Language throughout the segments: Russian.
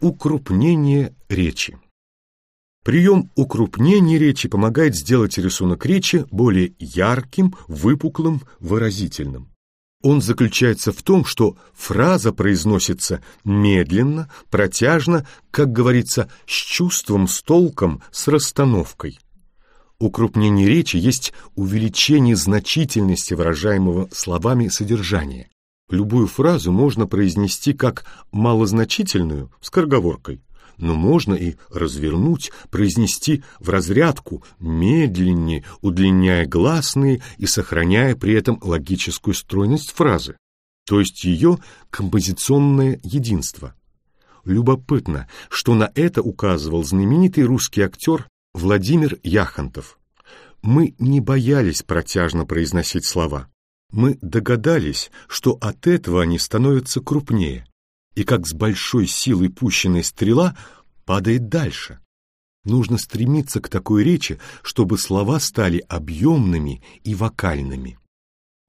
Укрупнение речи. Прием укрупнения речи помогает сделать рисунок речи более ярким, выпуклым, выразительным. Он заключается в том, что фраза произносится медленно, протяжно, как говорится, с чувством, с толком, с расстановкой. Укрупнение речи есть увеличение значительности выражаемого словами содержания. Любую фразу можно произнести как малозначительную, скороговоркой, но можно и развернуть, произнести в разрядку, медленнее, удлиняя гласные и сохраняя при этом логическую стройность фразы, то есть ее композиционное единство. Любопытно, что на это указывал знаменитый русский актер Владимир Яхонтов. Мы не боялись протяжно произносить слова. Мы догадались, что от этого они становятся крупнее, и как с большой силой пущенная стрела падает дальше. Нужно стремиться к такой речи, чтобы слова стали объемными и вокальными.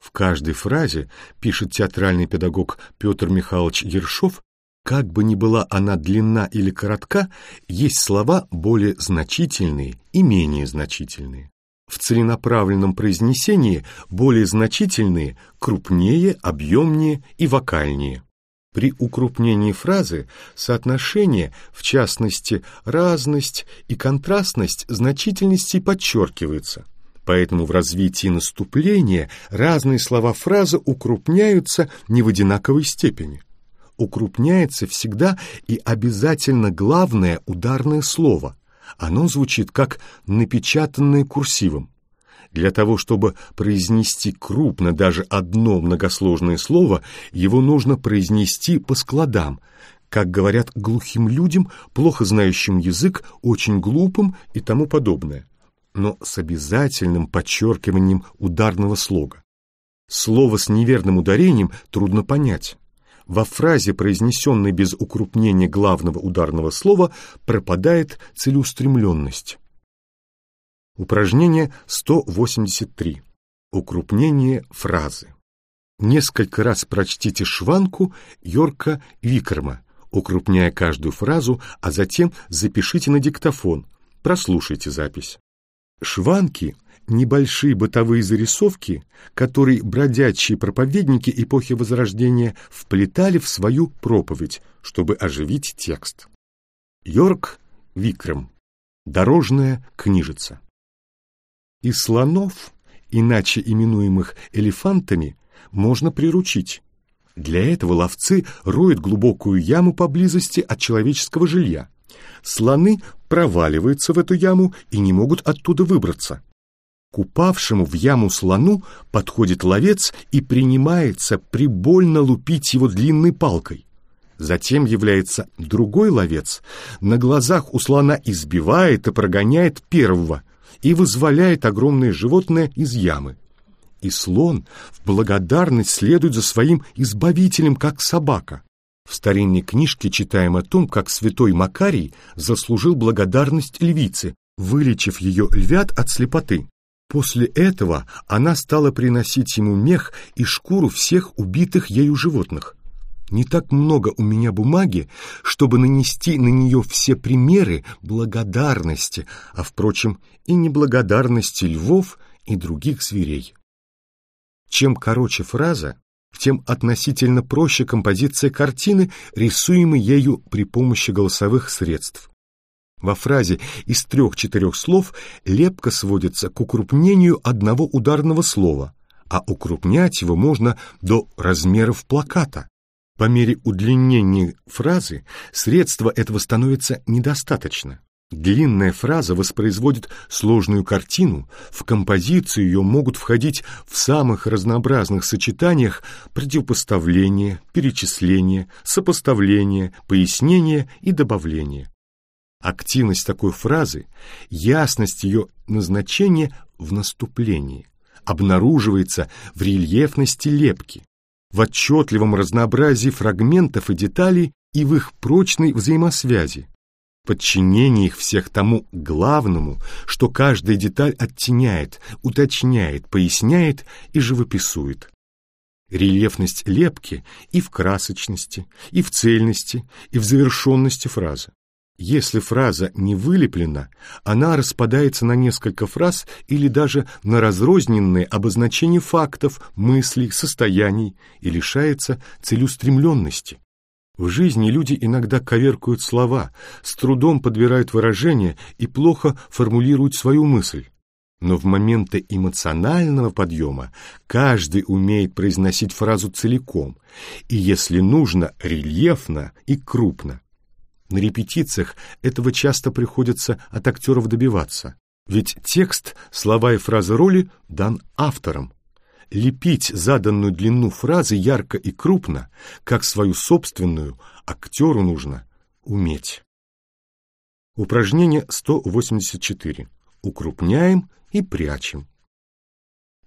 В каждой фразе, пишет театральный педагог Петр Михайлович Ершов, как бы ни была она длинна или коротка, есть слова более значительные и менее значительные в целенаправленном произнесении более значительные, крупнее, объемнее и вокальнее. При укрупнении фразы соотношение, в частности, разность и контрастность значительностей подчеркивается. Поэтому в развитии наступления разные слова фразы укрупняются не в одинаковой степени. Укрупняется всегда и обязательно главное ударное слово, оно звучит как напечатанное курсивом. Для того, чтобы произнести крупно даже одно многосложное слово, его нужно произнести по складам, как говорят глухим людям, плохо знающим язык, очень глупым и тому подобное, но с обязательным подчеркиванием ударного слога. Слово с неверным ударением трудно понять. Во фразе, произнесенной без укрупнения главного ударного слова, пропадает целеустремленность. Упражнение 183. Укрупнение фразы. Несколько раз прочтите шванку Йорка Викерма, укрупняя каждую фразу, а затем запишите на диктофон, прослушайте запись. Шванки небольшие бытовые зарисовки, которые бродячие проповедники эпохи Возрождения вплетали в свою проповедь, чтобы оживить текст. Йорк Викрем. Дорожная книжица. Из слонов, иначе именуемых элефантами, можно приручить. Для этого ловцы роют глубокую яму поблизости от человеческого жилья. Слоны проваливаются в эту яму и не могут оттуда выбраться. К упавшему в яму слону подходит ловец и принимается прибольно лупить его длинной палкой. Затем является другой ловец, на глазах у слона избивает и прогоняет первого и вызволяет огромное животное из ямы. И слон в благодарность следует за своим избавителем, как собака. В старинной книжке читаем о том, как святой Макарий заслужил благодарность львице, вылечив ее львят от слепоты. После этого она стала приносить ему мех и шкуру всех убитых ею животных. Не так много у меня бумаги, чтобы нанести на нее все примеры благодарности, а, впрочем, и неблагодарности львов и других зверей. Чем короче фраза, тем относительно проще композиция картины, рисуемой ею при помощи голосовых средств. Во фразе из трех-четырех слов лепка сводится к укрупнению одного ударного слова, а укрупнять его можно до размеров плаката. По мере удлинения фразы средства этого становится недостаточно. Длинная фраза воспроизводит сложную картину, в композицию ее могут входить в самых разнообразных сочетаниях противопоставление, перечисление, сопоставление, пояснение и добавление. Активность такой фразы, ясность ее назначения в наступлении обнаруживается в рельефности лепки, в отчетливом разнообразии фрагментов и деталей и в их прочной взаимосвязи, подчинении их всех тому главному, что каждая деталь оттеняет, уточняет, поясняет и живописует. Рельефность лепки и в красочности, и в цельности, и в завершенности фразы. Если фраза не вылеплена, она распадается на несколько фраз или даже на разрозненные обозначения фактов, мыслей, состояний и лишается целеустремленности. В жизни люди иногда коверкуют слова, с трудом подбирают выражения и плохо формулируют свою мысль. Но в моменты эмоционального подъема каждый умеет произносить фразу целиком, и, если нужно, рельефно и крупно. На репетициях этого часто приходится от актеров добиваться, ведь текст, слова и фразы роли дан автором. Лепить заданную длину фразы ярко и крупно, как свою собственную, актеру нужно уметь. Упражнение 184. Укрупняем и прячем.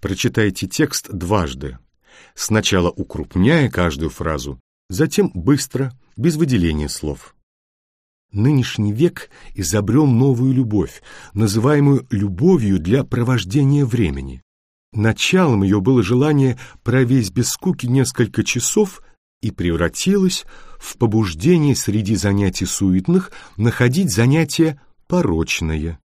Прочитайте текст дважды, сначала укрупняя каждую фразу, затем быстро, без выделения слов. Нынешний век изобрел новую любовь, называемую любовью для провождения времени. Началом ее было желание провесть без скуки несколько часов и превратилось в побуждение среди занятий суетных находить занятия порочные.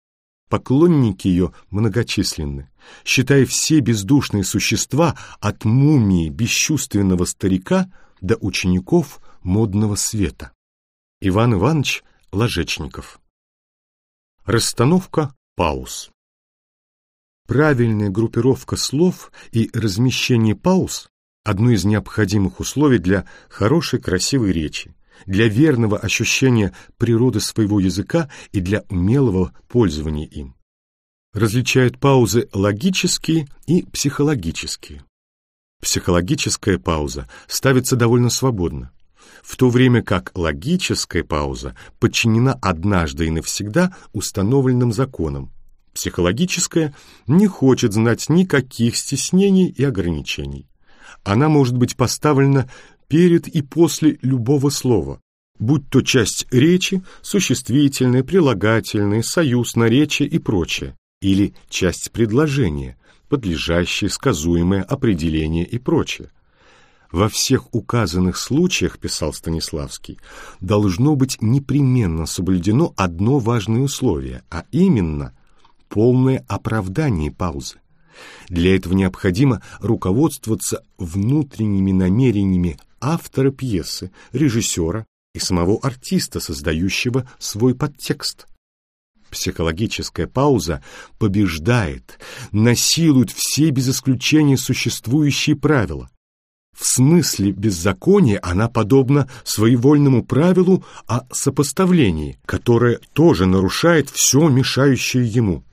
Поклонники ее многочисленны, считая все бездушные существа от мумии бесчувственного старика до учеников модного света. Иван Иванович Ложечников. Расстановка пауз. Правильная группировка слов и размещение пауз – одно из необходимых условий для хорошей красивой речи, для верного ощущения природы своего языка и для умелого пользования им. Различают паузы логические и психологические. Психологическая пауза ставится довольно свободно в то время как логическая пауза подчинена однажды и навсегда установленным законам. Психологическая не хочет знать никаких стеснений и ограничений. Она может быть поставлена перед и после любого слова, будь то часть речи, существительное, прилагательное, союз, наречие и прочее, или часть предложения, подлежащее, сказуемое определение и прочее. Во всех указанных случаях, писал Станиславский, должно быть непременно соблюдено одно важное условие, а именно полное оправдание паузы. Для этого необходимо руководствоваться внутренними намерениями автора пьесы, режиссера и самого артиста, создающего свой подтекст. Психологическая пауза побеждает, насилует все без исключения существующие правила, в смысле беззакония она подобна своевольному правилу о сопоставлении, которое тоже нарушает все мешающее ему.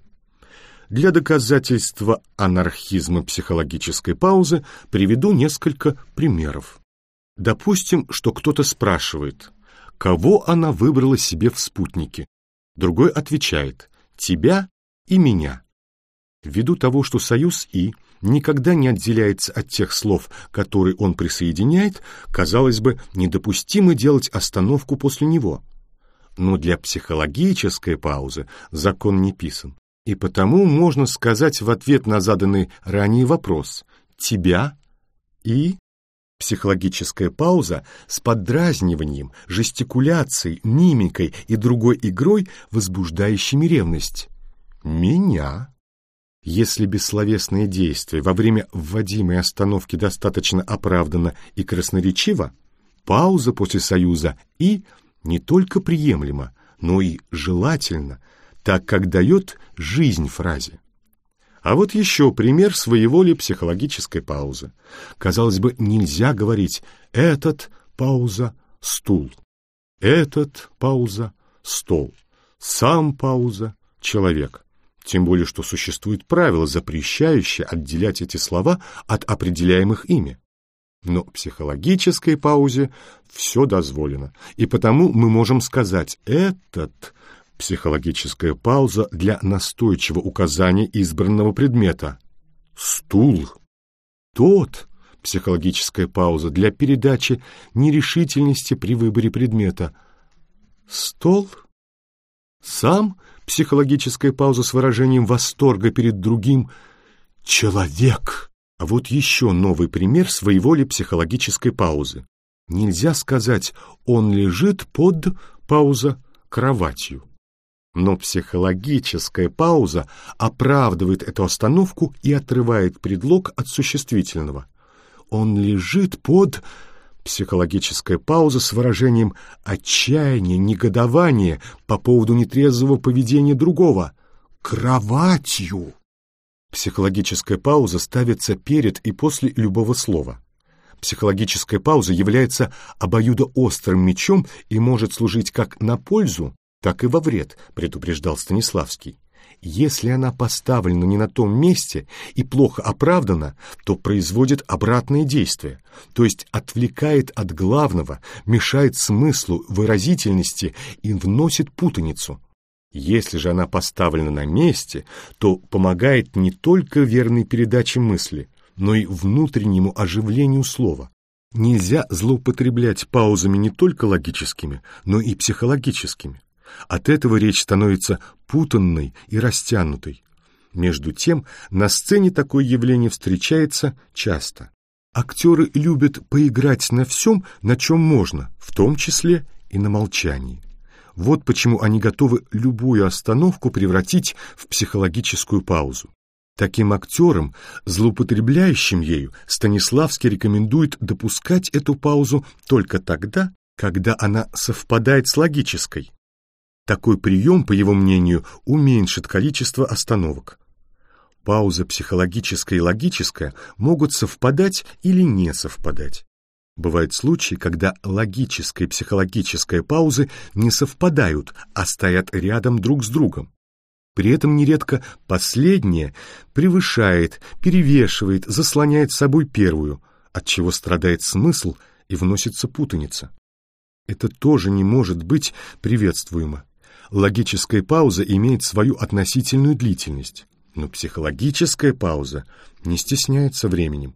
Для доказательства анархизма психологической паузы приведу несколько примеров. Допустим, что кто-то спрашивает, кого она выбрала себе в спутнике. Другой отвечает, тебя и меня. Ввиду того, что союз «и» никогда не отделяется от тех слов, которые он присоединяет, казалось бы, недопустимо делать остановку после него. Но для психологической паузы закон не писан. И потому можно сказать в ответ на заданный ранее вопрос «тебя» и Психологическая пауза с поддразниванием, жестикуляцией, мимикой и другой игрой, возбуждающими ревность. «Меня». Если бессловесное действие во время вводимой остановки достаточно оправдано и красноречиво, пауза после союза и не только приемлема, но и желательно, так как дает жизнь фразе. А вот еще пример своего ли психологической паузы. Казалось бы, нельзя говорить «этот» пауза «стул», «этот» пауза «стол», «сам» пауза «человек». Тем более, что существует правило, запрещающее отделять эти слова от определяемых ими. Но психологической паузе все дозволено, и потому мы можем сказать «этот» психологическая пауза для настойчивого указания избранного предмета. Стул. Тот психологическая пауза для передачи нерешительности при выборе предмета. Стол. Сам психологическая пауза с выражением восторга перед другим «человек». А вот еще новый пример своего ли психологической паузы. Нельзя сказать «он лежит под...» пауза «кроватью». Но психологическая пауза оправдывает эту остановку и отрывает предлог от существительного. Он лежит под... Психологическая пауза с выражением отчаяния, негодования по поводу нетрезвого поведения другого. Кроватью. Психологическая пауза ставится перед и после любого слова. Психологическая пауза является обоюдоострым мечом и может служить как на пользу, так и во вред, предупреждал Станиславский. Если она поставлена не на том месте и плохо оправдана, то производит обратное действие, то есть отвлекает от главного, мешает смыслу, выразительности и вносит путаницу. Если же она поставлена на месте, то помогает не только верной передаче мысли, но и внутреннему оживлению слова. Нельзя злоупотреблять паузами не только логическими, но и психологическими. От этого речь становится путанной и растянутой. Между тем, на сцене такое явление встречается часто. Актеры любят поиграть на всем, на чем можно, в том числе и на молчании. Вот почему они готовы любую остановку превратить в психологическую паузу. Таким актерам, злоупотребляющим ею, Станиславский рекомендует допускать эту паузу только тогда, когда она совпадает с логической. Такой прием, по его мнению, уменьшит количество остановок. Пауза психологическая и логическая могут совпадать или не совпадать. Бывают случаи, когда логическая и психологическая паузы не совпадают, а стоят рядом друг с другом. При этом нередко последняя превышает, перевешивает, заслоняет собой первую, от чего страдает смысл и вносится путаница. Это тоже не может быть приветствуемо. Логическая пауза имеет свою относительную длительность, но психологическая пауза не стесняется временем.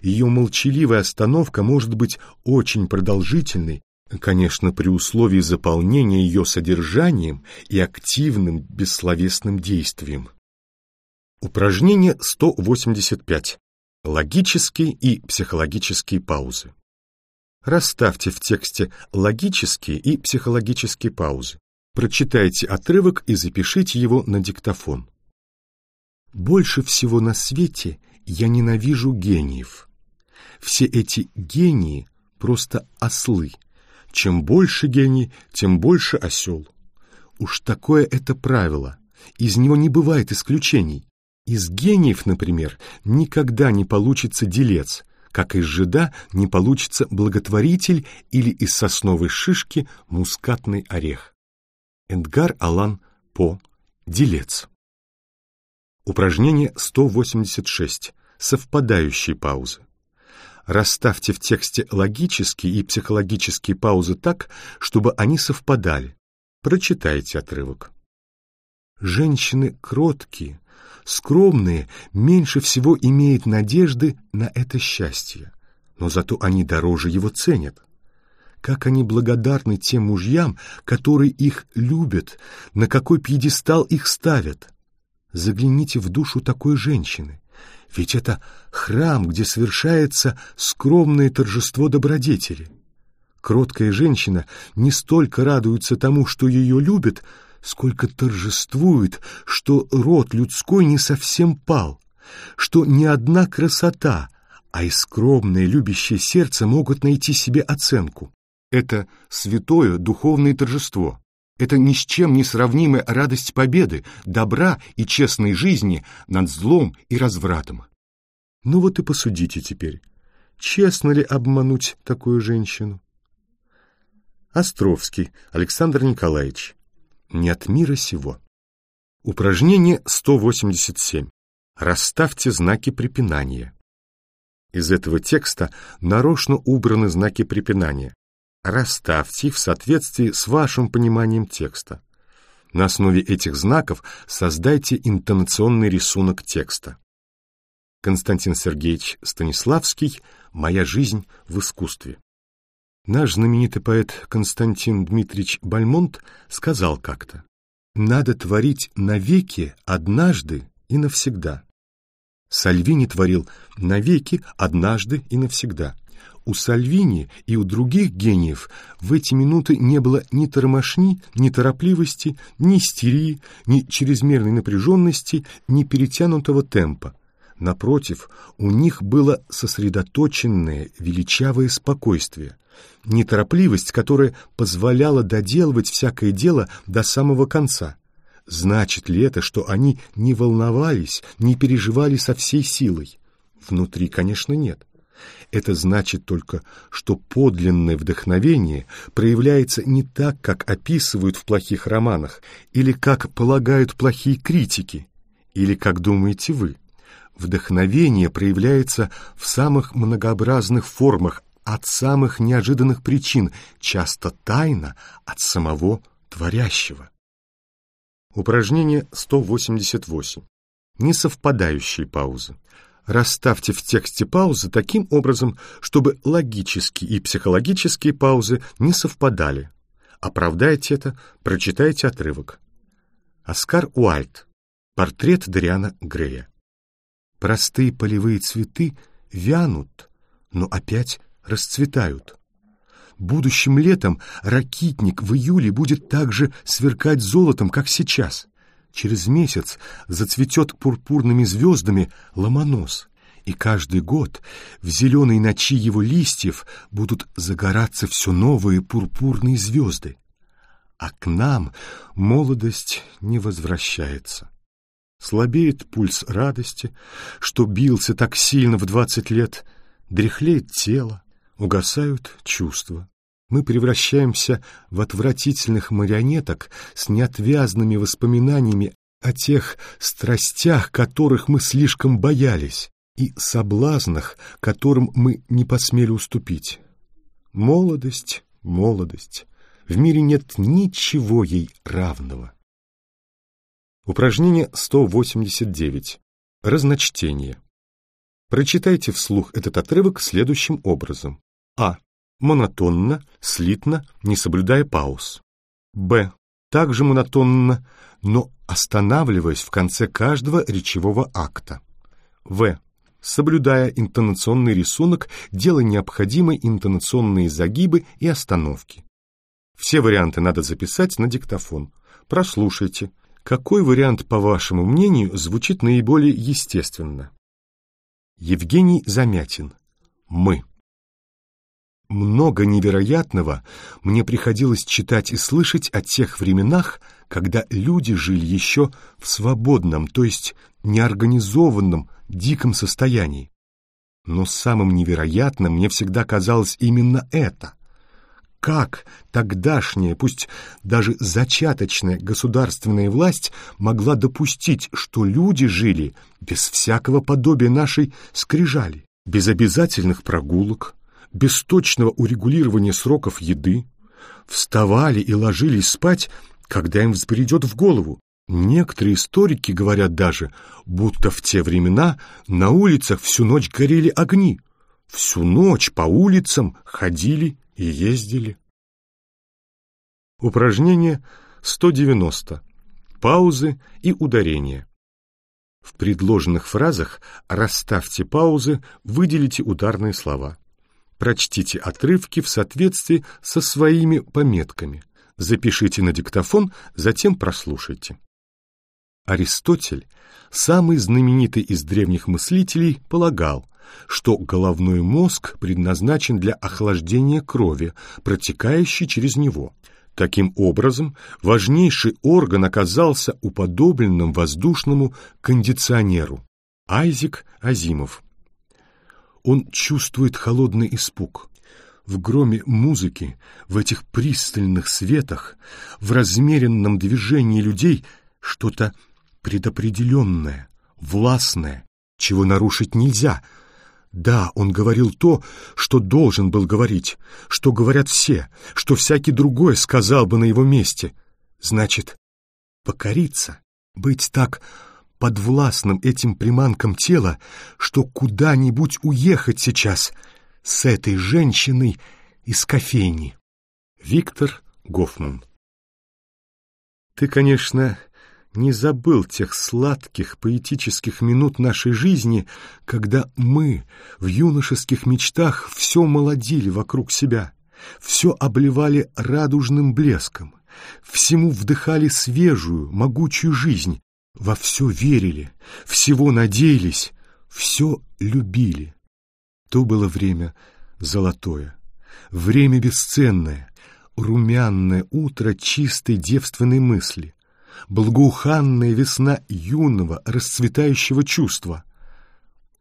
Ее молчаливая остановка может быть очень продолжительной, конечно, при условии заполнения ее содержанием и активным бессловесным действием. Упражнение 185. Логические и психологические паузы. Расставьте в тексте логические и психологические паузы. Прочитайте отрывок и запишите его на диктофон. Больше всего на свете я ненавижу гениев. Все эти гении — просто ослы. Чем больше гений, тем больше осел. Уж такое это правило. Из него не бывает исключений. Из гениев, например, никогда не получится делец, как из жида не получится благотворитель или из сосновой шишки мускатный орех. Эдгар Алан По. Делец. Упражнение 186. Совпадающие паузы. Расставьте в тексте логические и психологические паузы так, чтобы они совпадали. Прочитайте отрывок. Женщины кроткие, скромные, меньше всего имеют надежды на это счастье, но зато они дороже его ценят. Как они благодарны тем мужьям, которые их любят, на какой пьедестал их ставят. Загляните в душу такой женщины. Ведь это храм, где совершается скромное торжество добродетели. Кроткая женщина не столько радуется тому, что ее любят, сколько торжествует, что род людской не совсем пал, что ни одна красота, а и скромное любящее сердце могут найти себе оценку. Это святое духовное торжество. Это ни с чем не сравнимая радость победы, добра и честной жизни над злом и развратом. Ну вот и посудите теперь, честно ли обмануть такую женщину? Островский Александр Николаевич. Не от мира сего. Упражнение 187. Расставьте знаки препинания. Из этого текста нарочно убраны знаки препинания расставьте в соответствии с вашим пониманием текста. На основе этих знаков создайте интонационный рисунок текста. Константин Сергеевич Станиславский «Моя жизнь в искусстве». Наш знаменитый поэт Константин Дмитриевич Бальмонт сказал как-то «Надо творить навеки, однажды и навсегда». Сальвини творил навеки, однажды и навсегда. У Сальвини и у других гениев в эти минуты не было ни тормошни, ни торопливости, ни истерии, ни чрезмерной напряженности, ни перетянутого темпа. Напротив, у них было сосредоточенное, величавое спокойствие, неторопливость, которая позволяла доделывать всякое дело до самого конца. Значит ли это, что они не волновались, не переживали со всей силой? Внутри, конечно, нет. Это значит только, что подлинное вдохновение проявляется не так, как описывают в плохих романах, или как полагают плохие критики, или как думаете вы. Вдохновение проявляется в самых многообразных формах, от самых неожиданных причин, часто тайно от самого творящего. Упражнение 188. Несовпадающие паузы. Расставьте в тексте паузы таким образом, чтобы логические и психологические паузы не совпадали. Оправдайте это, прочитайте отрывок. Оскар Уальд. Портрет Дариана Грея. Простые полевые цветы вянут, но опять расцветают. Будущим летом ракитник в июле будет так же сверкать золотом, как сейчас. Через месяц зацветет пурпурными звездами ломонос, и каждый год в зеленой ночи его листьев будут загораться все новые пурпурные звезды. А к нам молодость не возвращается. Слабеет пульс радости, что бился так сильно в двадцать лет, дряхлеет тело, угасают чувства. Мы превращаемся в отвратительных марионеток с неотвязными воспоминаниями о тех страстях, которых мы слишком боялись, и соблазнах, которым мы не посмели уступить. Молодость, молодость. В мире нет ничего ей равного. Упражнение 189. Разночтение. Прочитайте вслух этот отрывок следующим образом. А. Монотонно, слитно, не соблюдая пауз. Б. Также монотонно, но останавливаясь в конце каждого речевого акта. В. Соблюдая интонационный рисунок, делая необходимые интонационные загибы и остановки. Все варианты надо записать на диктофон. Прослушайте, какой вариант, по вашему мнению, звучит наиболее естественно? Евгений Замятин. Мы. Много невероятного мне приходилось читать и слышать о тех временах, когда люди жили еще в свободном, то есть неорганизованном, диком состоянии. Но самым невероятным мне всегда казалось именно это — как тогдашняя, пусть даже зачаточная государственная власть могла допустить, что люди жили без всякого подобия нашей скрижали, без обязательных прогулок, без точного урегулирования сроков еды, вставали и ложились спать, когда им взбредет в голову. Некоторые историки говорят даже, будто в те времена на улицах всю ночь горели огни, всю ночь по улицам ходили и ездили. Упражнение 190. Паузы и ударения. В предложенных фразах расставьте паузы, выделите ударные слова. Прочтите отрывки в соответствии со своими пометками. Запишите на диктофон, затем прослушайте. Аристотель, самый знаменитый из древних мыслителей, полагал, что головной мозг предназначен для охлаждения крови, протекающей через него. Таким образом, важнейший орган оказался уподобленным воздушному кондиционеру. Айзек Азимов. Он чувствует холодный испуг. В громе музыки, в этих пристальных светах, в размеренном движении людей что-то предопределенное, властное, чего нарушить нельзя — да, он говорил то, что должен был говорить, что говорят все, что всякий другой сказал бы на его месте. Значит, покориться, быть так подвластным этим приманкам тела, что куда-нибудь уехать сейчас с этой женщиной из кофейни. Виктор Гофман Ты, конечно, не забыл тех сладких поэтических минут нашей жизни, когда мы в юношеских мечтах все молодили вокруг себя, все обливали радужным блеском, всему вдыхали свежую, могучую жизнь, во все верили, всего надеялись, все любили. То было время золотое, время бесценное, румяное утро чистой девственной мысли, благоуханная весна юного, расцветающего чувства.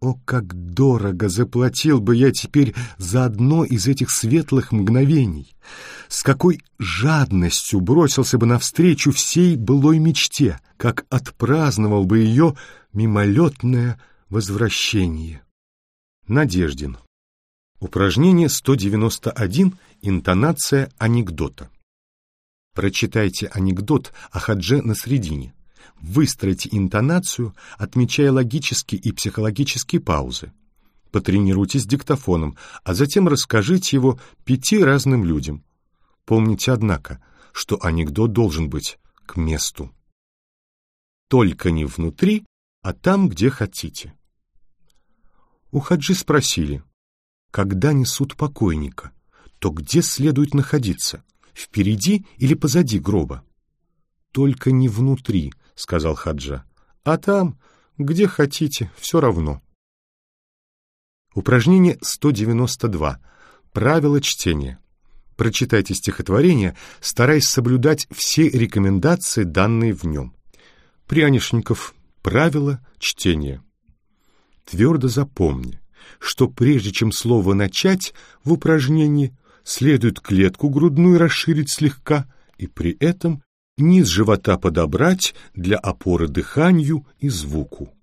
О, как дорого заплатил бы я теперь за одно из этих светлых мгновений! С какой жадностью бросился бы навстречу всей былой мечте, как отпраздновал бы ее мимолетное возвращение. Надеждин. Упражнение 191. Интонация анекдота. Прочитайте анекдот о Хадже на средине. Выстройте интонацию, отмечая логические и психологические паузы. Потренируйтесь диктофоном, а затем расскажите его пяти разным людям. Помните, однако, что анекдот должен быть к месту. Только не внутри, а там, где хотите. У Хаджи спросили, когда несут покойника, то где следует находиться, впереди или позади гроба? Только не внутри, сказал Хаджа, а там, где хотите, все равно. Упражнение 192. Правила чтения. Прочитайте стихотворение, стараясь соблюдать все рекомендации, данные в нем. Прянишников. Правила чтения. Твердо запомни, что прежде чем слово начать в упражнении, следует клетку грудную расширить слегка и при этом низ живота подобрать для опоры дыханию и звуку.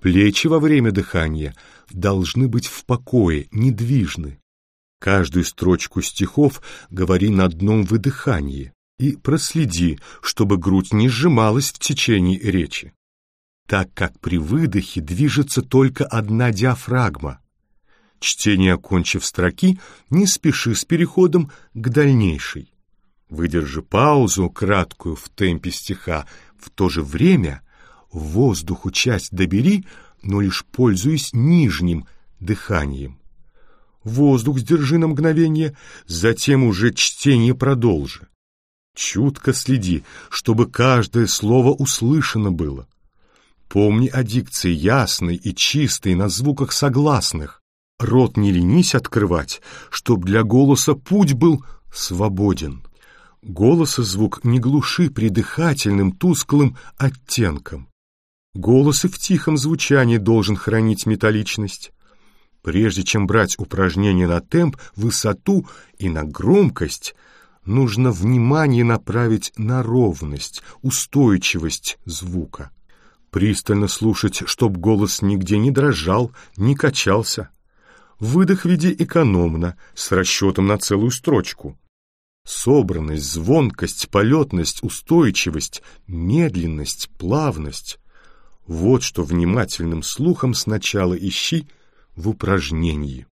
Плечи во время дыхания должны быть в покое, недвижны. Каждую строчку стихов говори на одном выдыхании и проследи, чтобы грудь не сжималась в течение речи так как при выдохе движется только одна диафрагма. Чтение окончив строки, не спеши с переходом к дальнейшей. Выдержи паузу, краткую в темпе стиха, в то же время воздуху часть добери, но лишь пользуясь нижним дыханием. Воздух сдержи на мгновение, затем уже чтение продолжи. Чутко следи, чтобы каждое слово услышано было. Помни о дикции ясной и чистой на звуках согласных. Рот не ленись открывать, чтоб для голоса путь был свободен. Голос и звук не глуши придыхательным тусклым оттенком. Голос и в тихом звучании должен хранить металличность. Прежде чем брать упражнение на темп, высоту и на громкость, нужно внимание направить на ровность, устойчивость звука пристально слушать, чтоб голос нигде не дрожал, не качался. Выдох веди экономно, с расчетом на целую строчку. Собранность, звонкость, полетность, устойчивость, медленность, плавность — вот что внимательным слухом сначала ищи в упражнении.